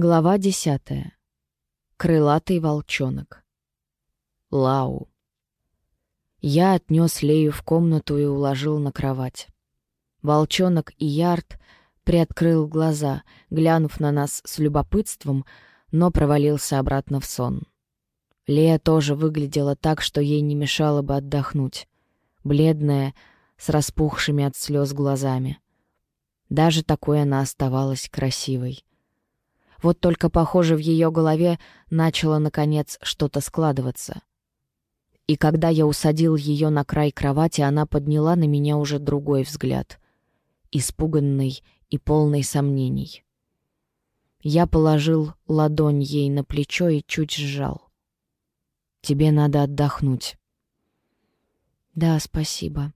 Глава десятая. Крылатый волчонок. Лау. Я отнес Лею в комнату и уложил на кровать. Волчонок и Ярд приоткрыл глаза, глянув на нас с любопытством, но провалился обратно в сон. Лея тоже выглядела так, что ей не мешало бы отдохнуть. Бледная, с распухшими от слез глазами. Даже такой она оставалась красивой. Вот только, похоже, в ее голове начало, наконец, что-то складываться. И когда я усадил ее на край кровати, она подняла на меня уже другой взгляд. Испуганный и полный сомнений. Я положил ладонь ей на плечо и чуть сжал. «Тебе надо отдохнуть». «Да, спасибо».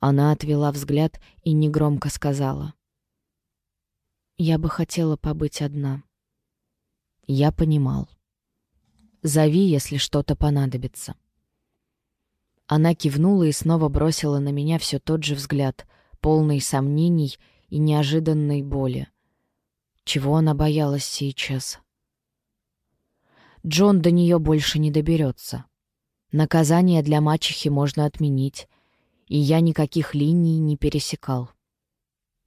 Она отвела взгляд и негромко сказала. Я бы хотела побыть одна. Я понимал. Зови, если что-то понадобится. Она кивнула и снова бросила на меня все тот же взгляд, полный сомнений и неожиданной боли. Чего она боялась сейчас? Джон до нее больше не доберется. Наказание для мачехи можно отменить, и я никаких линий не пересекал.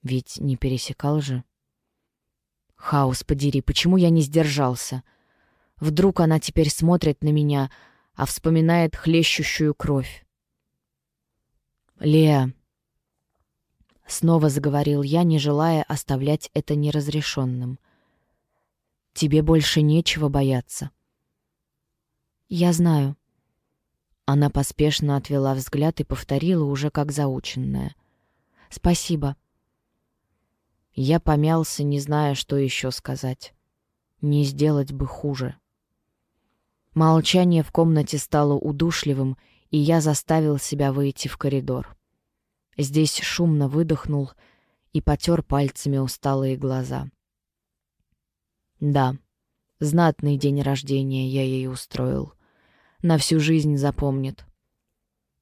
Ведь не пересекал же. Хаос подери, почему я не сдержался? Вдруг она теперь смотрит на меня, а вспоминает хлещущую кровь. «Леа», — снова заговорил я, не желая оставлять это неразрешенным. «Тебе больше нечего бояться». «Я знаю». Она поспешно отвела взгляд и повторила уже как заученное. «Спасибо». Я помялся, не зная, что еще сказать. Не сделать бы хуже. Молчание в комнате стало удушливым, и я заставил себя выйти в коридор. Здесь шумно выдохнул и потер пальцами усталые глаза. Да, знатный день рождения я ей устроил. На всю жизнь запомнит.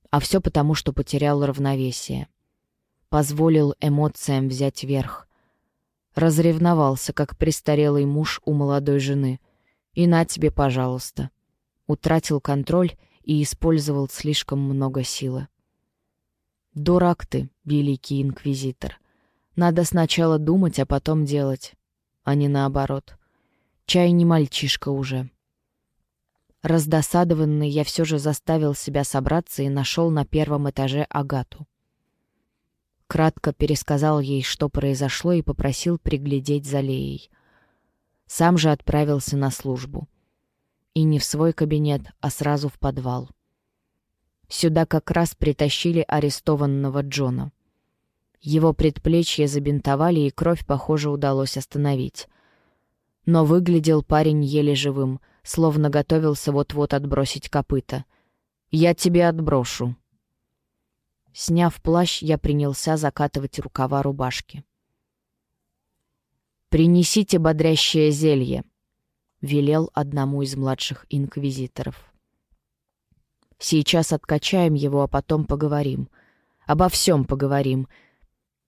А все потому, что потерял равновесие. Позволил эмоциям взять верх — Разревновался, как престарелый муж у молодой жены. И на тебе, пожалуйста. Утратил контроль и использовал слишком много силы. Дурак ты, великий инквизитор. Надо сначала думать, а потом делать, а не наоборот. Чай не мальчишка уже. Раздосадованный, я все же заставил себя собраться и нашел на первом этаже Агату. Кратко пересказал ей, что произошло, и попросил приглядеть за Леей. Сам же отправился на службу. И не в свой кабинет, а сразу в подвал. Сюда как раз притащили арестованного Джона. Его предплечье забинтовали, и кровь, похоже, удалось остановить. Но выглядел парень еле живым, словно готовился вот-вот отбросить копыта. «Я тебе отброшу», Сняв плащ, я принялся закатывать рукава рубашки. «Принесите бодрящее зелье», — велел одному из младших инквизиторов. «Сейчас откачаем его, а потом поговорим. Обо всем поговорим.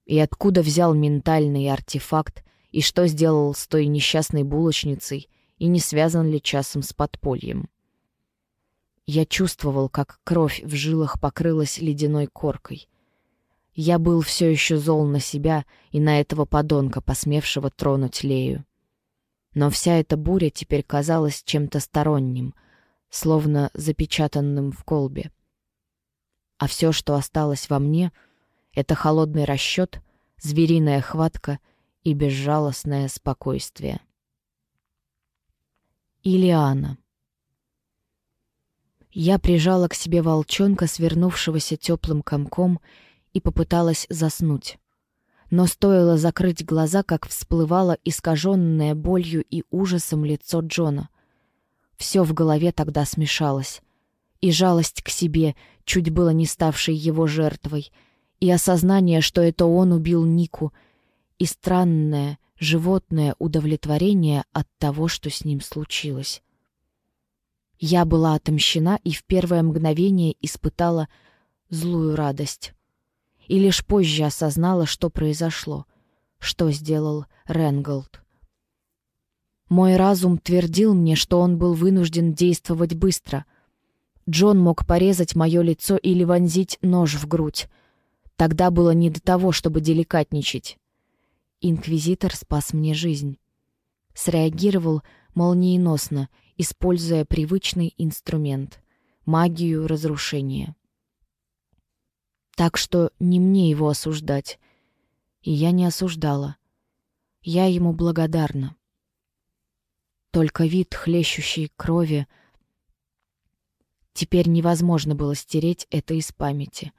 И откуда взял ментальный артефакт, и что сделал с той несчастной булочницей, и не связан ли часом с подпольем?» Я чувствовал, как кровь в жилах покрылась ледяной коркой. Я был все еще зол на себя и на этого подонка, посмевшего тронуть Лею. Но вся эта буря теперь казалась чем-то сторонним, словно запечатанным в колбе. А все, что осталось во мне, — это холодный расчет, звериная хватка и безжалостное спокойствие. Илиана. Я прижала к себе волчонка, свернувшегося теплым комком, и попыталась заснуть. Но стоило закрыть глаза, как всплывало искаженное болью и ужасом лицо Джона. Все в голове тогда смешалось. И жалость к себе, чуть было не ставшей его жертвой, и осознание, что это он убил Нику, и странное, животное удовлетворение от того, что с ним случилось. Я была отомщена и в первое мгновение испытала злую радость. И лишь позже осознала, что произошло, что сделал Ренголд. Мой разум твердил мне, что он был вынужден действовать быстро. Джон мог порезать мое лицо или вонзить нож в грудь. Тогда было не до того, чтобы деликатничать. Инквизитор спас мне жизнь. Среагировал молниеносно, используя привычный инструмент — магию разрушения. Так что не мне его осуждать. И я не осуждала. Я ему благодарна. Только вид хлещущей крови... Теперь невозможно было стереть это из памяти.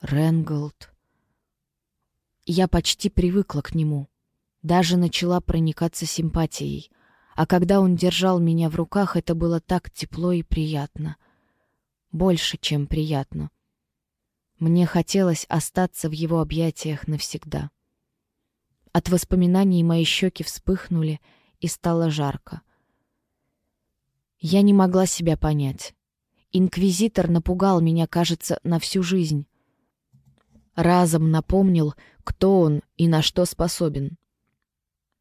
Ренголд... Я почти привыкла к нему. Даже начала проникаться симпатией. А когда он держал меня в руках, это было так тепло и приятно. Больше, чем приятно. Мне хотелось остаться в его объятиях навсегда. От воспоминаний мои щеки вспыхнули, и стало жарко. Я не могла себя понять. Инквизитор напугал меня, кажется, на всю жизнь. Разом напомнил, кто он и на что способен.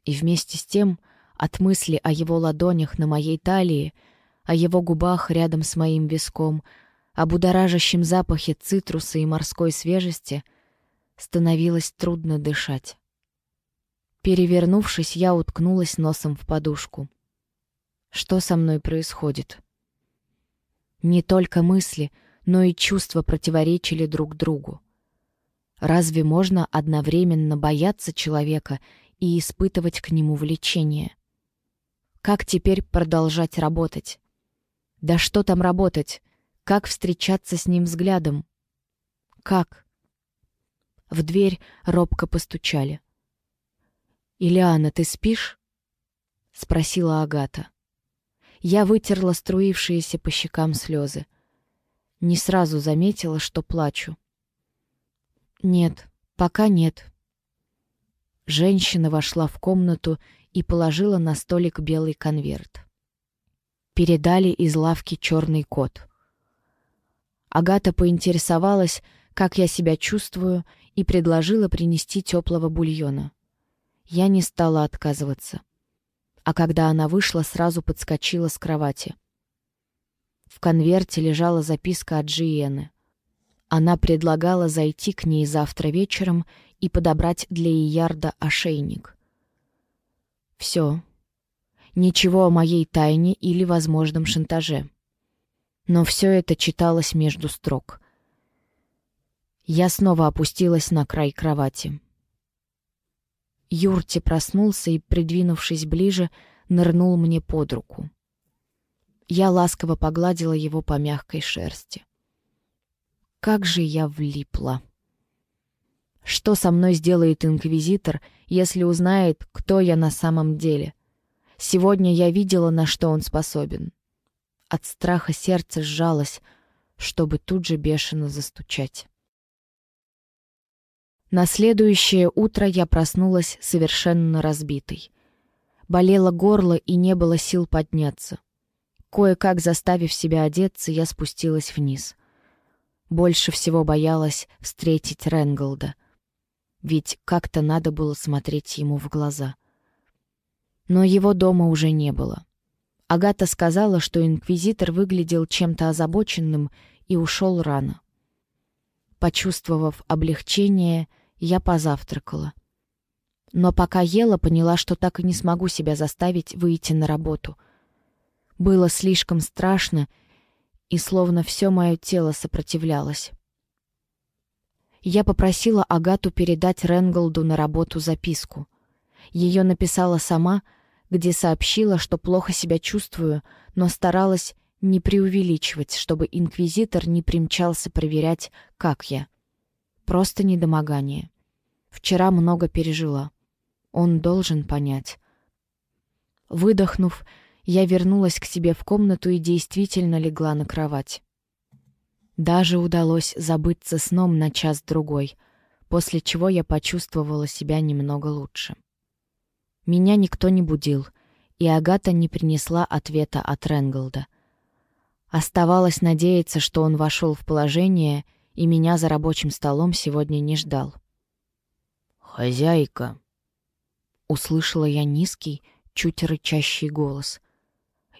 И вместе с тем, от мысли о его ладонях на моей талии, о его губах рядом с моим виском, об будоражащем запахе цитруса и морской свежести, становилось трудно дышать. Перевернувшись, я уткнулась носом в подушку. Что со мной происходит? Не только мысли, но и чувства противоречили друг другу. Разве можно одновременно бояться человека и испытывать к нему влечение? Как теперь продолжать работать? Да что там работать? Как встречаться с ним взглядом? Как? В дверь робко постучали. «Ильяна, ты спишь?» — спросила Агата. Я вытерла струившиеся по щекам слезы. Не сразу заметила, что плачу. «Нет, пока нет». Женщина вошла в комнату и положила на столик белый конверт. Передали из лавки черный кот. Агата поинтересовалась, как я себя чувствую, и предложила принести теплого бульона. Я не стала отказываться. А когда она вышла, сразу подскочила с кровати. В конверте лежала записка от Джиены. Она предлагала зайти к ней завтра вечером и подобрать для Иярда ошейник. Все. Ничего о моей тайне или возможном шантаже. Но все это читалось между строк. Я снова опустилась на край кровати. Юрти проснулся и, придвинувшись ближе, нырнул мне под руку. Я ласково погладила его по мягкой шерсти. Как же я влипла! Что со мной сделает инквизитор, если узнает, кто я на самом деле? Сегодня я видела, на что он способен. От страха сердце сжалось, чтобы тут же бешено застучать. На следующее утро я проснулась совершенно разбитой. Болело горло и не было сил подняться. Кое-как заставив себя одеться, я спустилась вниз. Больше всего боялась встретить Ренголда. Ведь как-то надо было смотреть ему в глаза. Но его дома уже не было. Агата сказала, что инквизитор выглядел чем-то озабоченным и ушел рано. Почувствовав облегчение, я позавтракала. Но пока ела, поняла, что так и не смогу себя заставить выйти на работу. Было слишком страшно, и словно все мое тело сопротивлялось. Я попросила Агату передать Ренголду на работу записку. Ее написала сама, где сообщила, что плохо себя чувствую, но старалась не преувеличивать, чтобы инквизитор не примчался проверять, как я. Просто недомогание. Вчера много пережила. Он должен понять. Выдохнув, я вернулась к себе в комнату и действительно легла на кровать. Даже удалось забыться сном на час-другой, после чего я почувствовала себя немного лучше. Меня никто не будил, и Агата не принесла ответа от Ренголда. Оставалось надеяться, что он вошел в положение и меня за рабочим столом сегодня не ждал. «Хозяйка!» Услышала я низкий, чуть рычащий голос.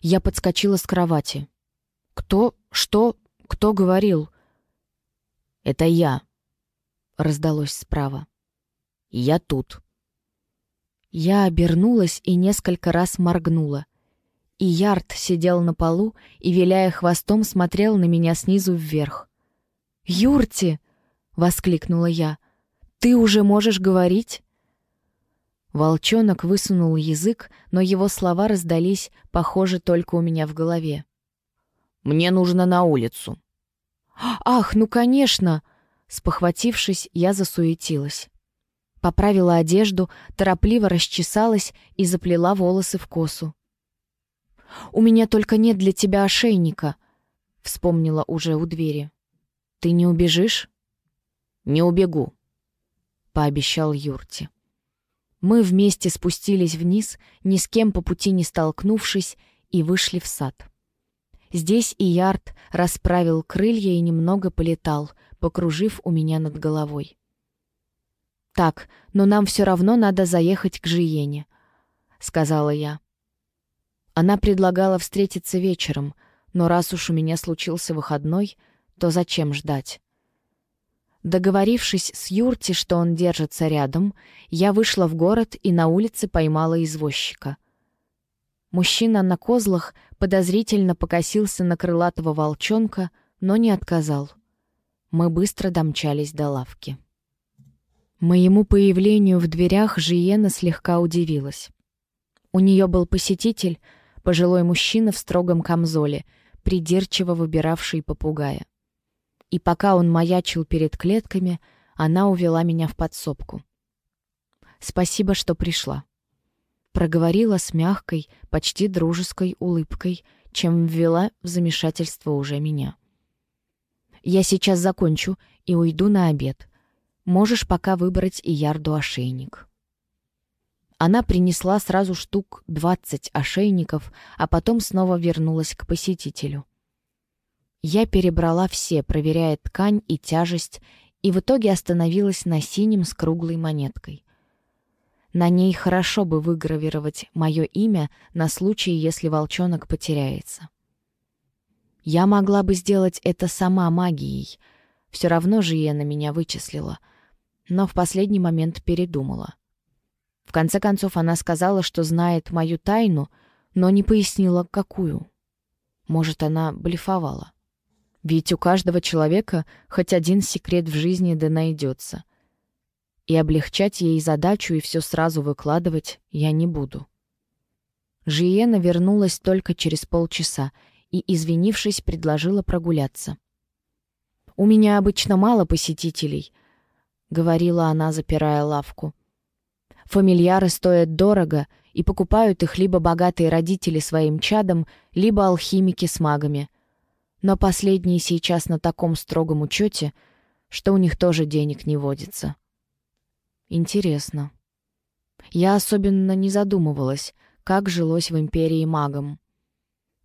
Я подскочила с кровати. «Кто? Что? Кто говорил?» «Это я», — раздалось справа. «Я тут». Я обернулась и несколько раз моргнула. И Ярд сидел на полу и, виляя хвостом, смотрел на меня снизу вверх. «Юрти!» — воскликнула я. «Ты уже можешь говорить?» Волчонок высунул язык, но его слова раздались, похоже, только у меня в голове. «Мне нужно на улицу». «Ах, ну конечно!» Спохватившись, я засуетилась. Поправила одежду, торопливо расчесалась и заплела волосы в косу. «У меня только нет для тебя ошейника», — вспомнила уже у двери. «Ты не убежишь?» «Не убегу», — пообещал Юрти. Мы вместе спустились вниз, ни с кем по пути не столкнувшись, и вышли в сад. Здесь и Ярд расправил крылья и немного полетал, покружив у меня над головой. «Так, но нам все равно надо заехать к Жиене», — сказала я. Она предлагала встретиться вечером, но раз уж у меня случился выходной, то зачем ждать? Договорившись с Юрти, что он держится рядом, я вышла в город и на улице поймала извозчика. Мужчина на козлах подозрительно покосился на крылатого волчонка, но не отказал. Мы быстро домчались до лавки. Моему появлению в дверях Жиена слегка удивилась. У нее был посетитель, пожилой мужчина в строгом камзоле, придирчиво выбиравший попугая. И пока он маячил перед клетками, она увела меня в подсобку. «Спасибо, что пришла», — проговорила с мягкой, почти дружеской улыбкой, чем ввела в замешательство уже меня. «Я сейчас закончу и уйду на обед», — Можешь пока выбрать и ярду ошейник. Она принесла сразу штук двадцать ошейников, а потом снова вернулась к посетителю. Я перебрала все, проверяя ткань и тяжесть, и в итоге остановилась на синем с круглой монеткой. На ней хорошо бы выгравировать мое имя на случай, если волчонок потеряется. Я могла бы сделать это сама магией. Все равно же я на меня вычислила — но в последний момент передумала. В конце концов, она сказала, что знает мою тайну, но не пояснила, какую. Может, она блефовала. Ведь у каждого человека хоть один секрет в жизни да найдется. И облегчать ей задачу и все сразу выкладывать я не буду. Жиена вернулась только через полчаса и, извинившись, предложила прогуляться. «У меня обычно мало посетителей», говорила она, запирая лавку. Фамильяры стоят дорого, и покупают их либо богатые родители своим чадом, либо алхимики с магами. Но последние сейчас на таком строгом учете, что у них тоже денег не водится. Интересно. Я особенно не задумывалась, как жилось в Империи магам.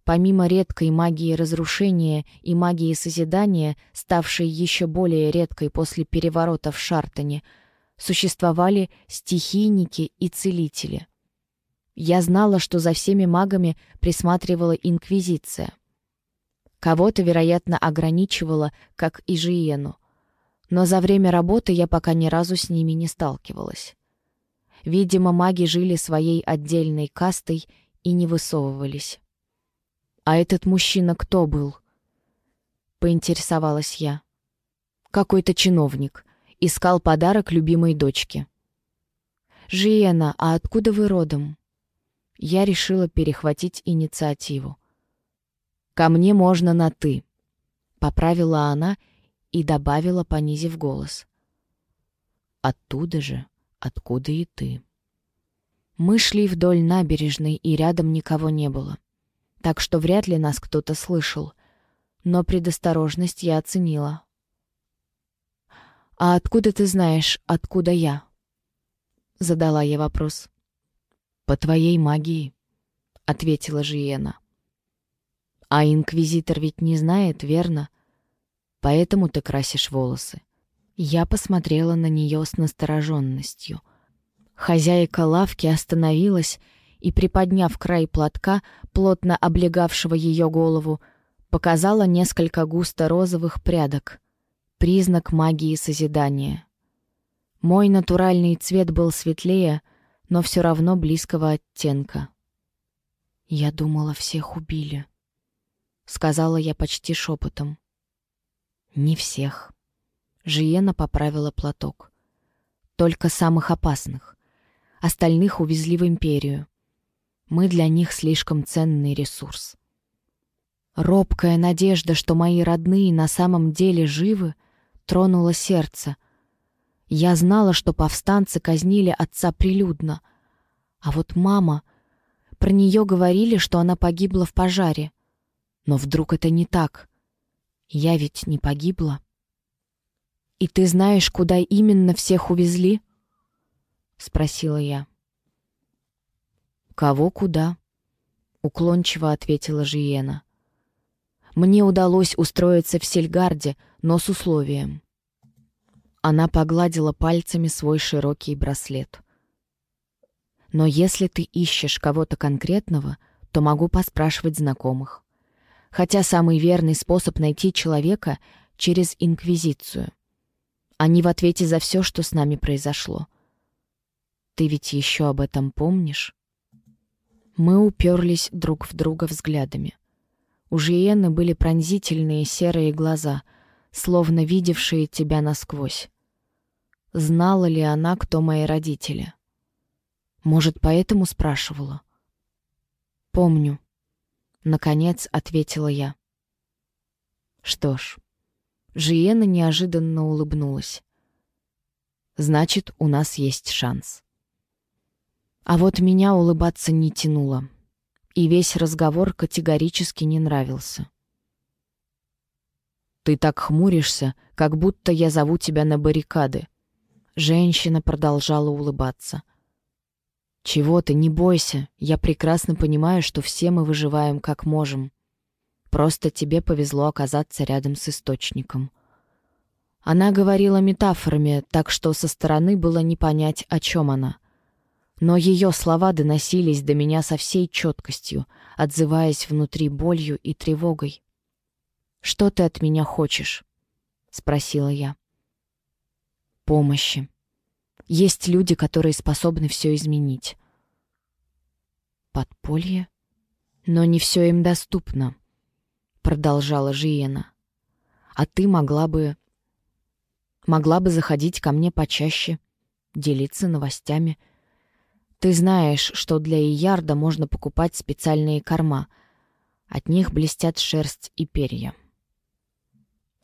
Помимо редкой магии разрушения и магии созидания, ставшей еще более редкой после переворота в Шартоне, существовали стихийники и целители. Я знала, что за всеми магами присматривала Инквизиция. Кого-то, вероятно, ограничивала, как и Жиену. Но за время работы я пока ни разу с ними не сталкивалась. Видимо, маги жили своей отдельной кастой и не высовывались. «А этот мужчина кто был?» — поинтересовалась я. «Какой-то чиновник. Искал подарок любимой дочке». «Жиена, а откуда вы родом?» Я решила перехватить инициативу. «Ко мне можно на «ты», — поправила она и добавила, понизив голос. «Оттуда же, откуда и ты». Мы шли вдоль набережной, и рядом никого не было так что вряд ли нас кто-то слышал. Но предосторожность я оценила. «А откуда ты знаешь, откуда я?» Задала я вопрос. «По твоей магии», — ответила Жиена. «А инквизитор ведь не знает, верно? Поэтому ты красишь волосы». Я посмотрела на нее с настороженностью. Хозяйка лавки остановилась и, приподняв край платка, плотно облегавшего ее голову, показала несколько густо-розовых прядок. Признак магии созидания. Мой натуральный цвет был светлее, но все равно близкого оттенка. «Я думала, всех убили», — сказала я почти шепотом. «Не всех». Жиена поправила платок. «Только самых опасных. Остальных увезли в Империю. Мы для них слишком ценный ресурс». Робкая надежда, что мои родные на самом деле живы, тронула сердце. Я знала, что повстанцы казнили отца прилюдно. А вот мама... Про нее говорили, что она погибла в пожаре. Но вдруг это не так? Я ведь не погибла. «И ты знаешь, куда именно всех увезли?» — спросила я. «Кого куда?» — уклончиво ответила Жиена. Мне удалось устроиться в Сельгарде, но с условием. Она погладила пальцами свой широкий браслет. Но если ты ищешь кого-то конкретного, то могу поспрашивать знакомых. Хотя самый верный способ найти человека — через Инквизицию. Они в ответе за все, что с нами произошло. Ты ведь еще об этом помнишь? Мы уперлись друг в друга взглядами. У Жиены были пронзительные серые глаза, словно видевшие тебя насквозь. Знала ли она, кто мои родители? Может, поэтому спрашивала? «Помню», — наконец ответила я. Что ж, Жиена неожиданно улыбнулась. «Значит, у нас есть шанс». А вот меня улыбаться не тянуло и весь разговор категорически не нравился. «Ты так хмуришься, как будто я зову тебя на баррикады». Женщина продолжала улыбаться. «Чего ты, не бойся, я прекрасно понимаю, что все мы выживаем как можем. Просто тебе повезло оказаться рядом с источником». Она говорила метафорами, так что со стороны было не понять, о чем она — но ее слова доносились до меня со всей четкостью, отзываясь внутри болью и тревогой. «Что ты от меня хочешь?» — спросила я. «Помощи. Есть люди, которые способны все изменить». «Подполье? Но не все им доступно», — продолжала Жиена. «А ты могла бы... могла бы заходить ко мне почаще, делиться новостями» Ты знаешь, что для Иярда можно покупать специальные корма. От них блестят шерсть и перья.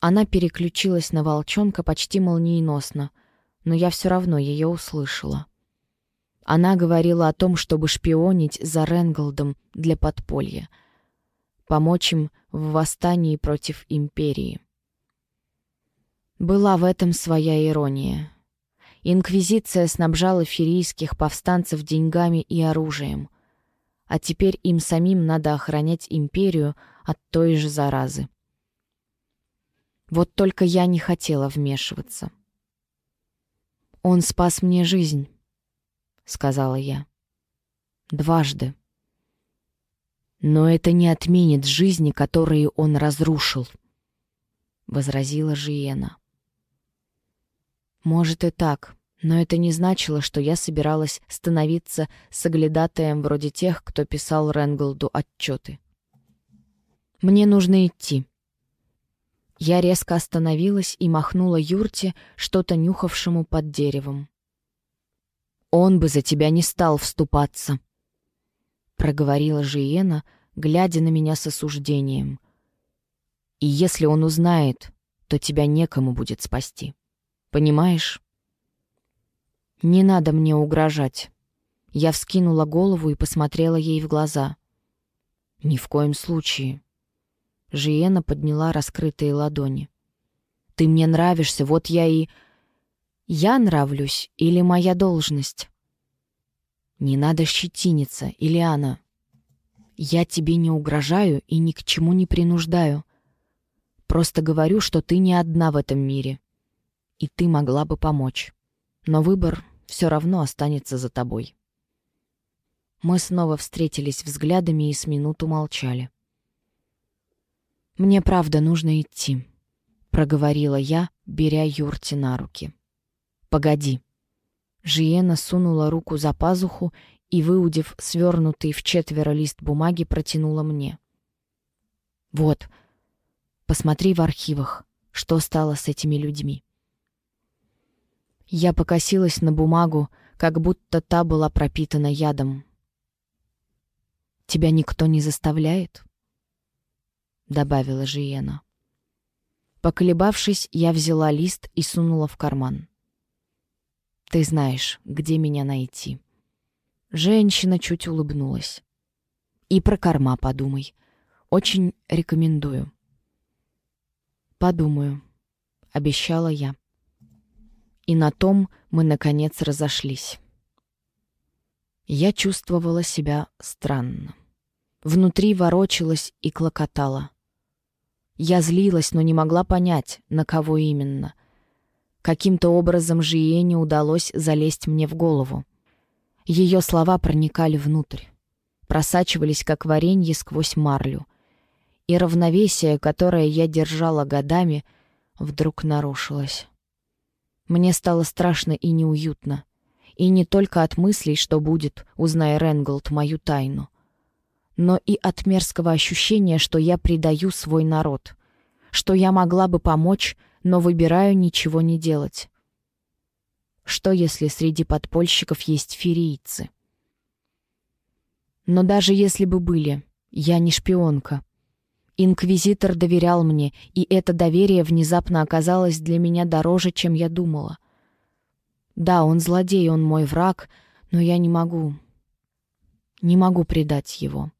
Она переключилась на волчонка почти молниеносно, но я все равно ее услышала. Она говорила о том, чтобы шпионить за Ренголдом для подполья, помочь им в восстании против Империи. Была в этом своя ирония. Инквизиция снабжала ферийских повстанцев деньгами и оружием. А теперь им самим надо охранять империю от той же заразы. Вот только я не хотела вмешиваться. «Он спас мне жизнь», — сказала я. «Дважды. Но это не отменит жизни, которые он разрушил», — возразила Жиена. Может и так, но это не значило, что я собиралась становиться соглядатаем вроде тех, кто писал Ренголду отчеты. «Мне нужно идти». Я резко остановилась и махнула Юрте, что-то нюхавшему под деревом. «Он бы за тебя не стал вступаться», — проговорила Жиена, глядя на меня с осуждением. «И если он узнает, то тебя некому будет спасти». Понимаешь? Не надо мне угрожать. Я вскинула голову и посмотрела ей в глаза. Ни в коем случае. Жиена подняла раскрытые ладони. Ты мне нравишься, вот я и... Я нравлюсь или моя должность? Не надо щетиниться, Ильяна. Я тебе не угрожаю и ни к чему не принуждаю. Просто говорю, что ты не одна в этом мире и ты могла бы помочь. Но выбор все равно останется за тобой. Мы снова встретились взглядами и с минуту молчали. «Мне правда нужно идти», — проговорила я, беря Юрти на руки. «Погоди». Жиена сунула руку за пазуху и, выудив свернутый в четверо лист бумаги, протянула мне. «Вот, посмотри в архивах, что стало с этими людьми». Я покосилась на бумагу, как будто та была пропитана ядом. Тебя никто не заставляет?» — добавила Жиена. Поколебавшись, я взяла лист и сунула в карман. «Ты знаешь, где меня найти». Женщина чуть улыбнулась. «И про корма подумай. Очень рекомендую». «Подумаю», — обещала я. И на том мы, наконец, разошлись. Я чувствовала себя странно. Внутри ворочалась и клокотала. Я злилась, но не могла понять, на кого именно. Каким-то образом Жиене удалось залезть мне в голову. Ее слова проникали внутрь, просачивались, как варенье сквозь марлю. И равновесие, которое я держала годами, вдруг нарушилось. Мне стало страшно и неуютно. И не только от мыслей, что будет, узная Ренголд мою тайну, но и от мерзкого ощущения, что я предаю свой народ, что я могла бы помочь, но выбираю ничего не делать. Что, если среди подпольщиков есть ферийцы? Но даже если бы были, я не шпионка. Инквизитор доверял мне, и это доверие внезапно оказалось для меня дороже, чем я думала. Да, он злодей, он мой враг, но я не могу. Не могу предать его.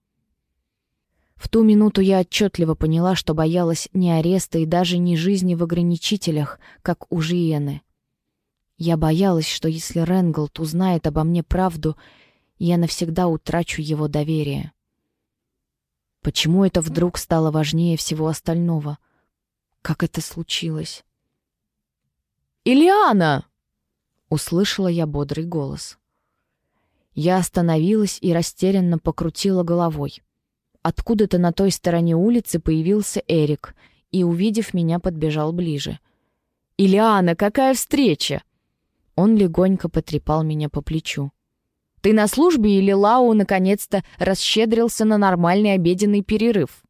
В ту минуту я отчетливо поняла, что боялась не ареста и даже не жизни в ограничителях, как у Жиены. Я боялась, что если Ренголд узнает обо мне правду, я навсегда утрачу его доверие. Почему это вдруг стало важнее всего остального? Как это случилось? «Ильяна!» услышала я бодрый голос. Я остановилась и растерянно покрутила головой. Откуда-то на той стороне улицы появился Эрик и, увидев меня, подбежал ближе. «Ильяна, какая встреча!» Он легонько потрепал меня по плечу. «Ты на службе или Лау наконец-то расщедрился на нормальный обеденный перерыв?»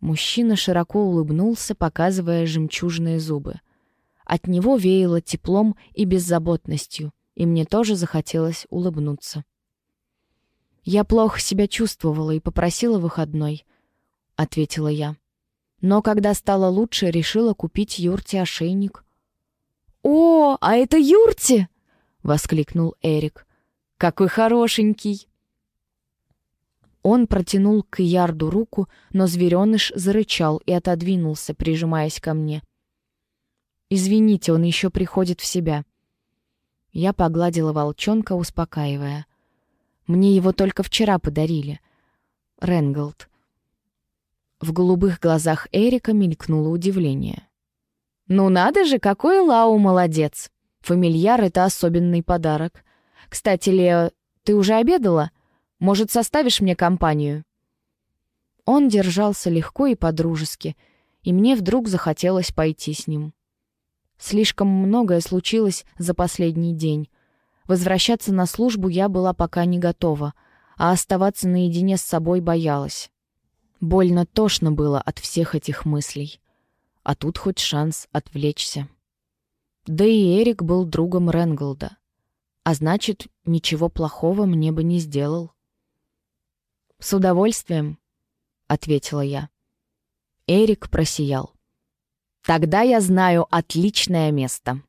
Мужчина широко улыбнулся, показывая жемчужные зубы. От него веяло теплом и беззаботностью, и мне тоже захотелось улыбнуться. «Я плохо себя чувствовала и попросила выходной», — ответила я. «Но когда стало лучше, решила купить Юрте ошейник». «О, а это Юрте!» — воскликнул Эрик. «Какой хорошенький!» Он протянул к Ярду руку, но звереныш зарычал и отодвинулся, прижимаясь ко мне. Извините, он еще приходит в себя. Я погладила волчонка, успокаивая. Мне его только вчера подарили. Ренголд. В голубых глазах Эрика мелькнуло удивление. «Ну надо же, какой Лау молодец! Фамильяр — это особенный подарок. Кстати, Лео, ты уже обедала? Может, составишь мне компанию?» Он держался легко и подружески, и мне вдруг захотелось пойти с ним. Слишком многое случилось за последний день. Возвращаться на службу я была пока не готова, а оставаться наедине с собой боялась. Больно тошно было от всех этих мыслей. А тут хоть шанс отвлечься. Да и Эрик был другом Ренголда. А значит, ничего плохого мне бы не сделал. «С удовольствием», — ответила я. Эрик просиял. Тогда я знаю отличное место.